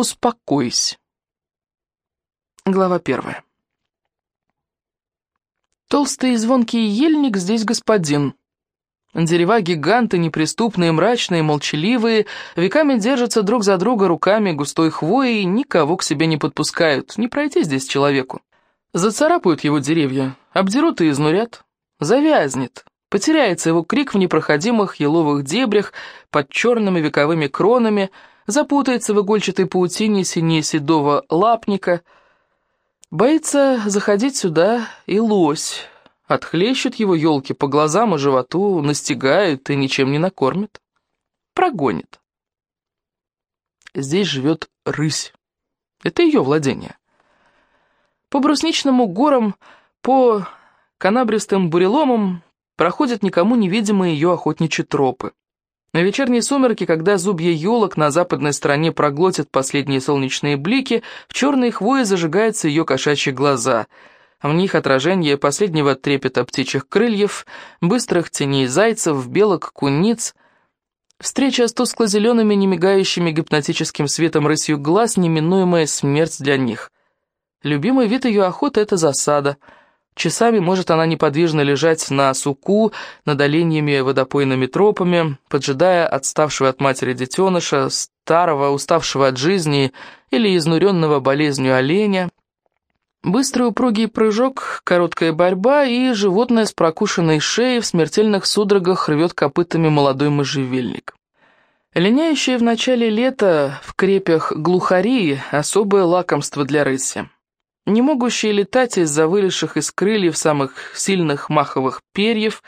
Успокойся. Глава первая. Толстый и звонкий ельник здесь господин. Дерева гиганты, неприступные, мрачные, молчаливые, веками держатся друг за друга руками густой хвоей, никого к себе не подпускают, не пройти здесь человеку. Зацарапают его деревья, обдерут и изнурят, завязнет, потеряется его крик в непроходимых еловых дебрях под черными вековыми кронами, запутается в игольчатой паутине синее седого лапника. Боится заходить сюда и лось, Отхлещут его елки по глазам и животу, настигают и ничем не накормят. Прогонит. Здесь живет рысь. Это ее владение. По брусничному горам, по канабристым буреломам проходят никому невидимые ее охотничьи тропы. На вечерние сумерки, когда зубья елок на западной стороне проглотят последние солнечные блики, в черной хвое зажигаются ее кошачьи глаза — в них отражение последнего трепета птичьих крыльев, быстрых теней зайцев, белок, куниц. Встреча с тускло-зелеными, немигающими гипнотическим светом рысью глаз, неминуемая смерть для них. Любимый вид ее охоты — это засада. Часами может она неподвижно лежать на суку, над оленьями водопойными тропами, поджидая отставшего от матери детеныша, старого, уставшего от жизни или изнуренного болезнью оленя, Быстрый упругий прыжок, короткая борьба, и животное с прокушенной шеей в смертельных судорогах рвет копытами молодой можжевельник. Линяющие в начале лета в крепях глухари – особое лакомство для рыси. Не могущие летать из-за вылезших из крыльев самых сильных маховых перьев,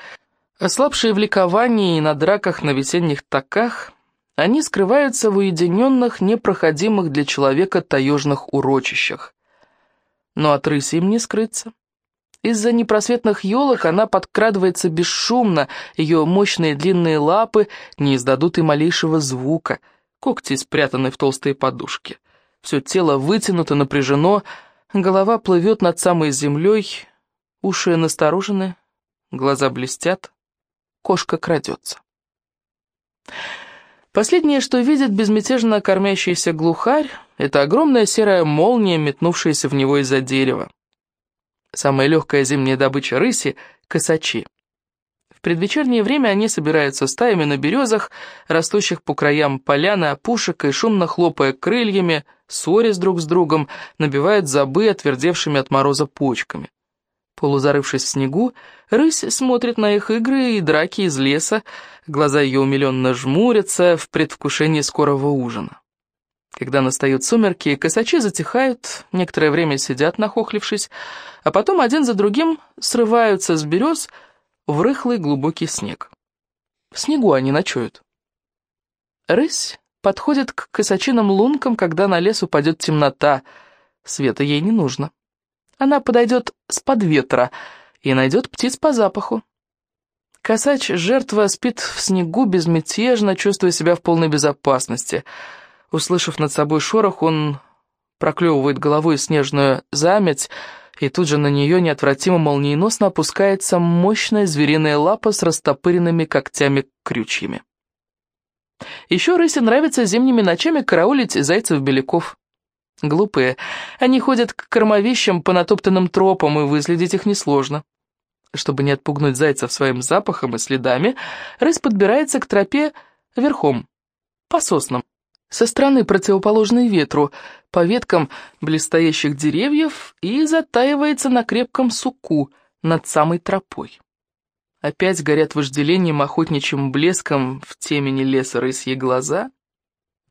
ослабшие в ликовании и на драках на весенних таках, они скрываются в уединенных, непроходимых для человека таежных урочищах – но от рыси им не скрыться. Из-за непросветных елок она подкрадывается бесшумно, ее мощные длинные лапы не издадут и малейшего звука, когти спрятаны в толстые подушки. Все тело вытянуто, напряжено, голова плывет над самой землей, уши насторожены, глаза блестят, кошка крадется. Последнее, что видит безмятежно кормящийся глухарь, это огромная серая молния, метнувшаяся в него из-за дерева. Самая легкая зимняя добыча рыси — косачи. В предвечернее время они собираются стаями на березах, растущих по краям поляны опушек, и шумно хлопая крыльями, ссорясь друг с другом, набивают забы отвердевшими от мороза почками. Полузарывшись в снегу, рысь смотрит на их игры и драки из леса, глаза ее умиленно жмурятся в предвкушении скорого ужина. Когда настают сумерки, косачи затихают, некоторое время сидят, нахохлившись, а потом один за другим срываются с берез в рыхлый глубокий снег. В снегу они ночуют. Рысь подходит к косачиным лункам, когда на лес упадет темнота, света ей не нужно. Она подойдет с-под ветра и найдет птиц по запаху. Косач, жертва, спит в снегу безмятежно, чувствуя себя в полной безопасности. Услышав над собой шорох, он проклевывает головой снежную заметь, и тут же на нее неотвратимо молниеносно опускается мощная звериная лапа с растопыренными когтями-крючьями. Еще рысе нравится зимними ночами караулить зайцев-беляков. Глупые. Они ходят к кормовищам по натоптанным тропам, и выследить их несложно. Чтобы не отпугнуть зайцев своим запахом и следами, рысь подбирается к тропе верхом, по соснам, со стороны противоположной ветру, по веткам блестящих деревьев и затаивается на крепком суку над самой тропой. Опять горят вожделением охотничьим блеском в темени леса рысьи глаза.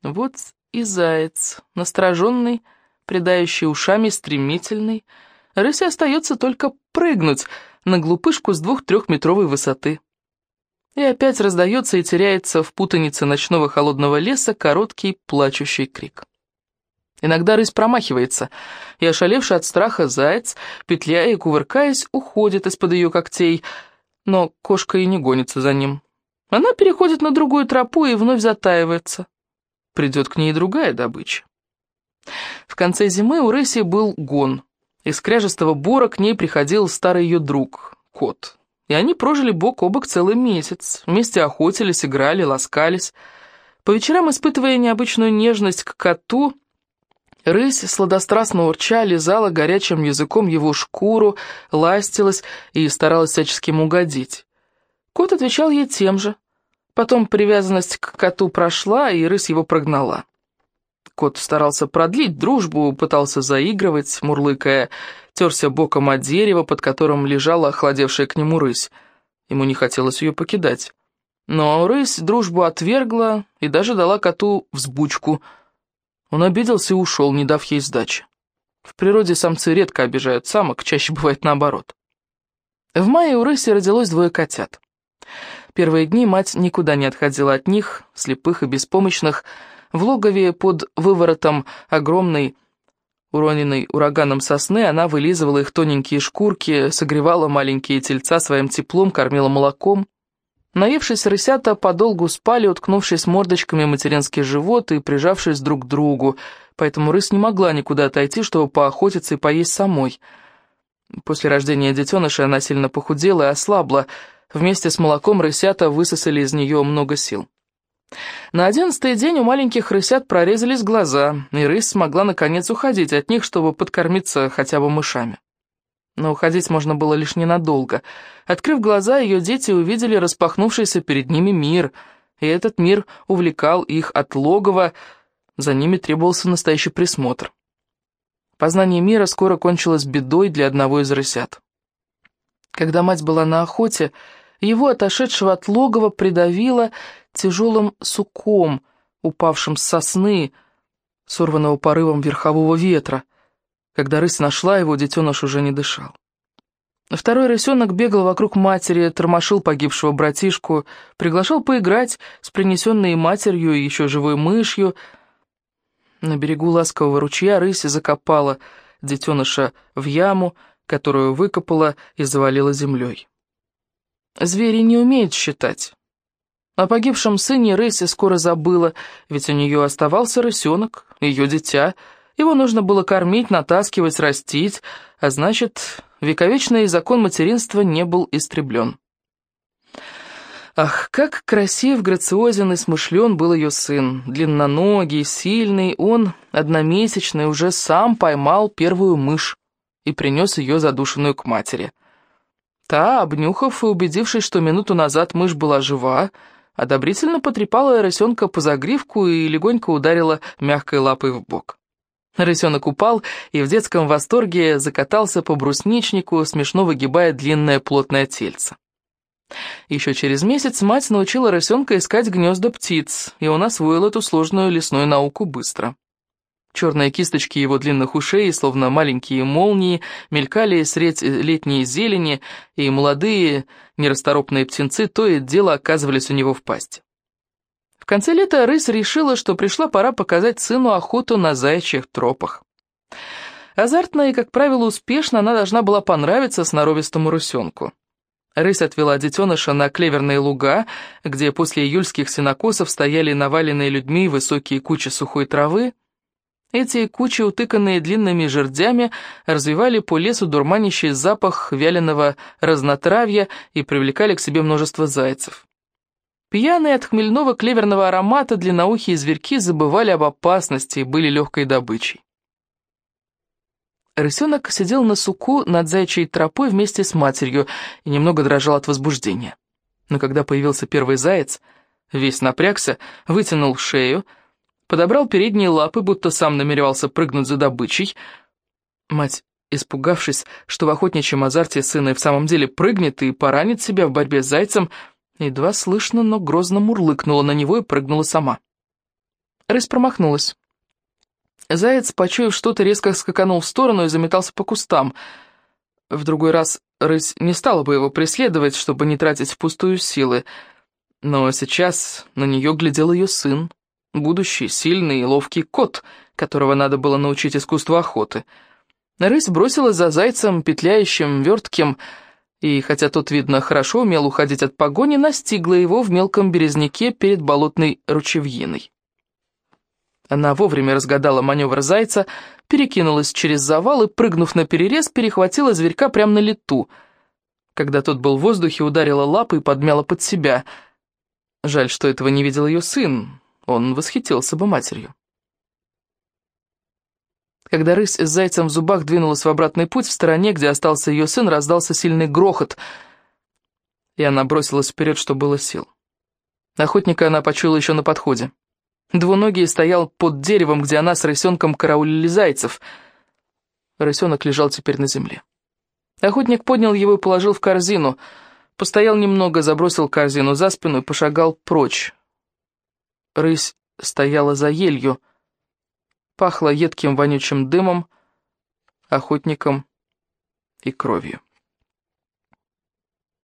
Вот и заяц, настороженный, придающий ушами, стремительный. Рысе остается только прыгнуть на глупышку с двух-трехметровой высоты. И опять раздается и теряется в путанице ночного холодного леса короткий плачущий крик. Иногда рысь промахивается, и ошалевший от страха заяц, петляя и кувыркаясь, уходит из-под ее когтей, но кошка и не гонится за ним. Она переходит на другую тропу и вновь затаивается придет к ней другая добыча. В конце зимы у Рыси был гон. Из кряжестого бора к ней приходил старый ее друг, кот. И они прожили бок о бок целый месяц. Вместе охотились, играли, ласкались. По вечерам, испытывая необычную нежность к коту, Рысь сладострастно урча лизала горячим языком его шкуру, ластилась и старалась всячески ему угодить. Кот отвечал ей тем же. Потом привязанность к коту прошла, и рысь его прогнала. Кот старался продлить дружбу, пытался заигрывать, мурлыкая, терся боком от дерева, под которым лежала охладевшая к нему рысь. Ему не хотелось ее покидать. Но рысь дружбу отвергла и даже дала коту взбучку. Он обиделся и ушел, не дав ей сдачи. В природе самцы редко обижают самок, чаще бывает наоборот. В мае у рыси родилось двое котят. Первые дни мать никуда не отходила от них, слепых и беспомощных, в логове под выворотом огромной, уроненной ураганом сосны, она вылизывала их тоненькие шкурки, согревала маленькие тельца своим теплом, кормила молоком. Наевшись рысята подолгу спали, уткнувшись мордочками материнский живот и прижавшись друг к другу, поэтому рысь не могла никуда отойти, чтобы поохотиться и поесть самой. После рождения детеныша она сильно похудела и ослабла, вместе с молоком рысята высосали из нее много сил. На одиннадцатый день у маленьких рысят прорезались глаза, и рысь смогла наконец уходить от них, чтобы подкормиться хотя бы мышами. Но уходить можно было лишь ненадолго. Открыв глаза, ее дети увидели распахнувшийся перед ними мир, и этот мир увлекал их от логова, за ними требовался настоящий присмотр. Познание мира скоро кончилось бедой для одного из рысят. Когда мать была на охоте, его, отошедшего от логова, придавило тяжелым суком, упавшим с сосны, сорванного порывом верхового ветра. Когда рысь нашла его, детеныш уже не дышал. Второй рысенок бегал вокруг матери, тормошил погибшего братишку, приглашал поиграть с принесенной матерью и еще живой мышью. На берегу ласкового ручья рысь закопала детеныша в яму, которую выкопала и завалила землей. Звери не умеют считать. О погибшем сыне Рейси скоро забыла, ведь у нее оставался рысенок, ее дитя. Его нужно было кормить, натаскивать, растить, а значит, вековечный закон материнства не был истреблен. Ах, как красив, грациозен и смышлен был ее сын. Длинноногий, сильный, он, одномесячный, уже сам поймал первую мышь и принес ее задушенную к матери. Та, обнюхав и убедившись, что минуту назад мышь была жива, одобрительно потрепала рысенка по загривку и легонько ударила мягкой лапой в бок. Рысенок упал и в детском восторге закатался по брусничнику, смешно выгибая длинное плотное тельце. Еще через месяц мать научила рысенка искать гнезда птиц, и он освоил эту сложную лесную науку быстро. Черные кисточки его длинных ушей, словно маленькие молнии, мелькали средь летней зелени, и молодые, нерасторопные птенцы то и дело оказывались у него в пасти. В конце лета рысь решила, что пришла пора показать сыну охоту на заячьих тропах. Азартно и, как правило, успешно она должна была понравиться сноровистому русенку. Рысь отвела детеныша на клеверные луга, где после июльских сенокосов стояли наваленные людьми высокие кучи сухой травы, эти кучи, утыканные длинными жердями, развивали по лесу дурманящий запах вяленого разнотравья и привлекали к себе множество зайцев. Пьяные от хмельного клеверного аромата длинноухие зверьки забывали об опасности и были легкой добычей. Рысенок сидел на суку над заячьей тропой вместе с матерью и немного дрожал от возбуждения. Но когда появился первый заяц, весь напрягся, вытянул шею, подобрал передние лапы, будто сам намеревался прыгнуть за добычей. Мать, испугавшись, что в охотничьем азарте сына и в самом деле прыгнет и поранит себя в борьбе с зайцем, едва слышно, но грозно мурлыкнула на него и прыгнула сама. Рысь промахнулась. Заяц, почуяв что-то, резко скаканул в сторону и заметался по кустам. В другой раз рысь не стала бы его преследовать, чтобы не тратить впустую силы, но сейчас на нее глядел ее сын, будущий сильный и ловкий кот, которого надо было научить искусству охоты. Рысь бросилась за зайцем, петляющим, вертким, и, хотя тот, видно, хорошо умел уходить от погони, настигла его в мелком березняке перед болотной ручевьиной. Она вовремя разгадала маневр зайца, перекинулась через завал и, прыгнув на перерез, перехватила зверька прямо на лету. Когда тот был в воздухе, ударила лапой и подмяла под себя. Жаль, что этого не видел ее сын, он восхитился бы матерью. Когда рысь с зайцем в зубах двинулась в обратный путь, в стороне, где остался ее сын, раздался сильный грохот, и она бросилась вперед, что было сил. Охотника она почуяла еще на подходе. Двуногий стоял под деревом, где она с рысенком караулили зайцев. Рысенок лежал теперь на земле. Охотник поднял его и положил в корзину. Постоял немного, забросил корзину за спину и пошагал прочь. Рысь стояла за елью. Пахло едким вонючим дымом, охотником и кровью.